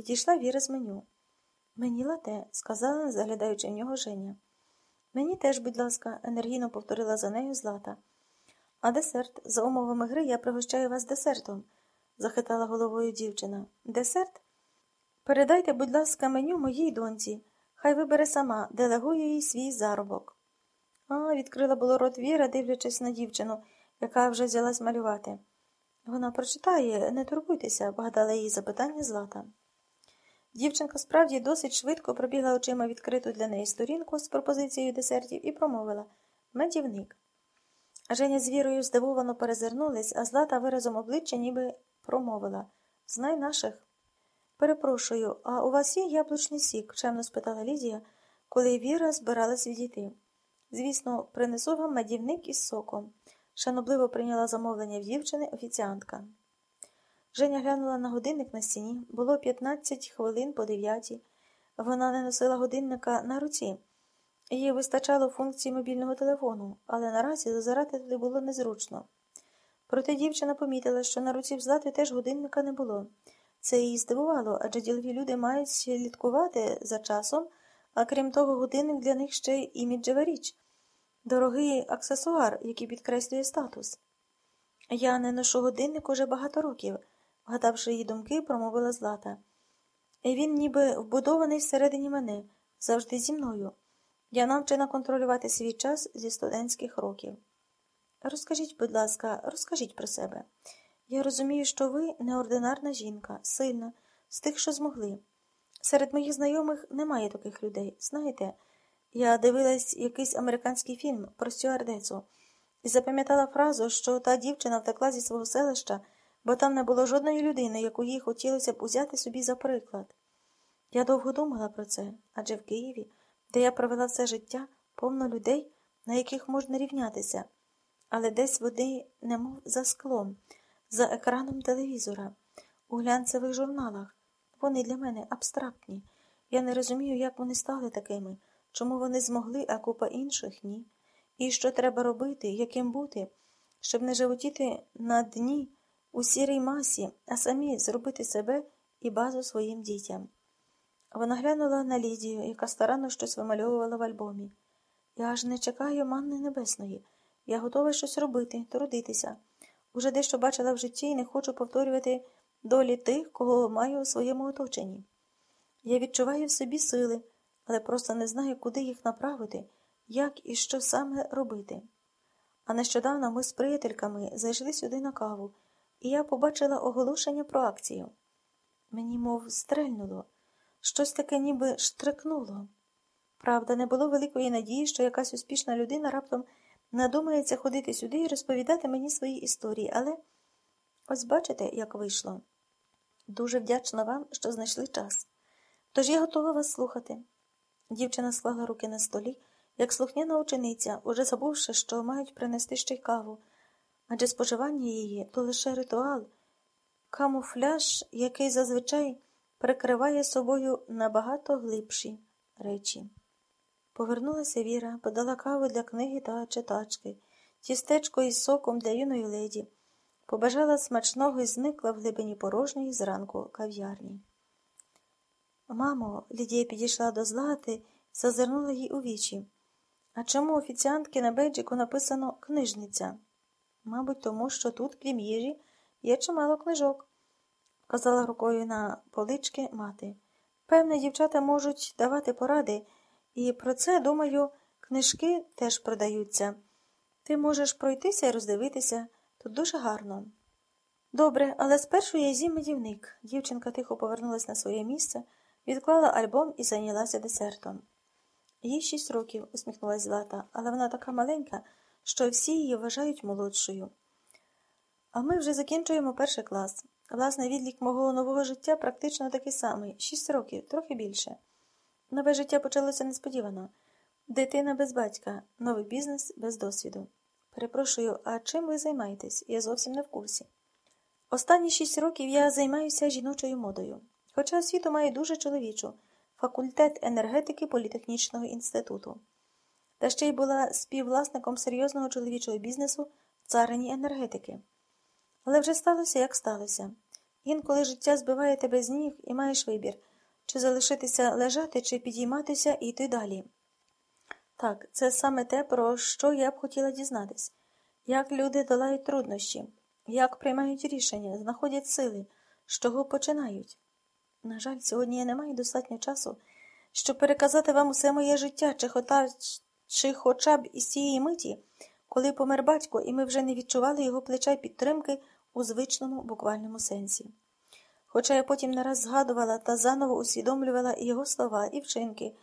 Підійшла Віра з меню. Мені лате, сказала, заглядаючи в нього Женя. Мені теж, будь ласка, енергійно повторила за нею Злата. А десерт, за умовами гри, я пригощаю вас десертом, захитала головою дівчина. Десерт? Передайте, будь ласка, меню моїй доньці. Хай вибере сама, делегую їй свій заробок. А, відкрила було рот Віра, дивлячись на дівчину, яка вже взялась малювати. Вона прочитає, не турбуйтеся, вгадала її запитання Злата. Дівчинка справді досить швидко пробігла очима відкриту для неї сторінку з пропозицією десертів і промовила медівник. Женя з вірою здивовано перезирнулись, а Злата виразом обличчя ніби промовила Знай наших. Перепрошую, а у вас є яблучний сік? чемно спитала Лідія, коли Віра збиралась відійти. Звісно, принесу вам медівник із соком. Шанобливо прийняла замовлення в дівчини офіціантка. Женя глянула на годинник на стіні. Було 15 хвилин по дев'ятій. Вона не носила годинника на руці. Їй вистачало функції мобільного телефону, але наразі зазирати туди було незручно. Проте дівчина помітила, що на руці взлати теж годинника не було. Це її здивувало, адже ділові люди мають слідкувати за часом, а крім того, годинник для них ще й іміджева річ, дорогий аксесуар, який підкреслює статус. Я не ношу годинник уже багато років, вгадавши її думки, промовила Злата. І він ніби вбудований всередині мене, завжди зі мною. Я навчена контролювати свій час зі студентських років. Розкажіть, будь ласка, розкажіть про себе. Я розумію, що ви неординарна жінка, сильна, з тих, що змогли. Серед моїх знайомих немає таких людей. Знаєте, я дивилась якийсь американський фільм про стюардесу і запам'ятала фразу, що та дівчина втекла зі свого селища, бо там не було жодної людини, яку їй хотілося б узяти собі за приклад. Я довго думала про це, адже в Києві, де я провела все життя, повно людей, на яких можна рівнятися, але десь вони, немов за склом за екраном телевізора, у глянцевих журналах. Вони для мене абстрактні. Я не розумію, як вони стали такими, чому вони змогли, а купа інших ні. І що треба робити, яким бути, щоб не животіти на дні у сірій масі, а самі зробити себе і базу своїм дітям. Вона глянула на Лідію, яка старанно щось вимальовувала в альбомі. Я ж не чекаю манни небесної. Я готова щось робити, трудитися. Уже дещо бачила в житті і не хочу повторювати долі тих, кого маю у своєму оточенні. Я відчуваю в собі сили, але просто не знаю, куди їх направити, як і що саме робити. А нещодавно ми з приятельками зайшли сюди на каву, і я побачила оголошення про акцію. Мені, мов, стрельнуло, щось таке ніби штрикнуло. Правда, не було великої надії, що якась успішна людина раптом надумається ходити сюди і розповідати мені свої історії, але ось бачите, як вийшло. Дуже вдячна вам, що знайшли час. Тож я готова вас слухати. Дівчина склала руки на столі, як слухняна учениця, уже забувши, що мають принести ще й каву, адже споживання її то лише ритуал, камуфляж, який зазвичай прикриває собою набагато глибші речі. Повернулася Віра, подала каву для книги та читачки, тістечко із соком для юної леді, побажала смачного і зникла в глибині порожньої зранку кав'ярні. Мамо, Лідія підійшла до Злати зазирнула їй у вічі. А чому офіціантки на бейджику написано книжниця? Мабуть, тому що тут, крім їжі, є чимало книжок, казала рукою на полички мати. Певне, дівчата можуть давати поради. І про це, думаю, книжки теж продаються. Ти можеш пройтися і роздивитися тут дуже гарно. Добре, але спершу я з'їм медівник. Дівчинка тихо повернулася на своє місце, відклала альбом і зайнялася десертом. Їй шість років, усміхнулася Злата, але вона така маленька, що всі її вважають молодшою. А ми вже закінчуємо перший клас. Власне, відлік мого нового життя практично такий самий шість років, трохи більше. Нове життя почалося несподівано. Дитина без батька, новий бізнес без досвіду. Перепрошую, а чим ви займаєтесь? Я зовсім не в курсі. Останні шість років я займаюся жіночою модою, хоча освіту маю дуже чоловічу факультет енергетики Політехнічного інституту. Та ще й була співвласником серйозного чоловічого бізнесу в царині енергетики. Але вже сталося, як сталося. Інколи життя збиває тебе з ніг і маєш вибір, чи залишитися лежати, чи підійматися і йти далі. Так, це саме те, про що я б хотіла дізнатись. Як люди долають труднощі, як приймають рішення, знаходять сили, з чого починають. На жаль, сьогодні я не маю достатньо часу, щоб переказати вам усе моє життя, чи, хота, чи хоча б із цієї миті, коли помер батько, і ми вже не відчували його плеча підтримки у звичному буквальному сенсі. Хоча я потім не раз згадувала та заново усвідомлювала його слова, і вчинки,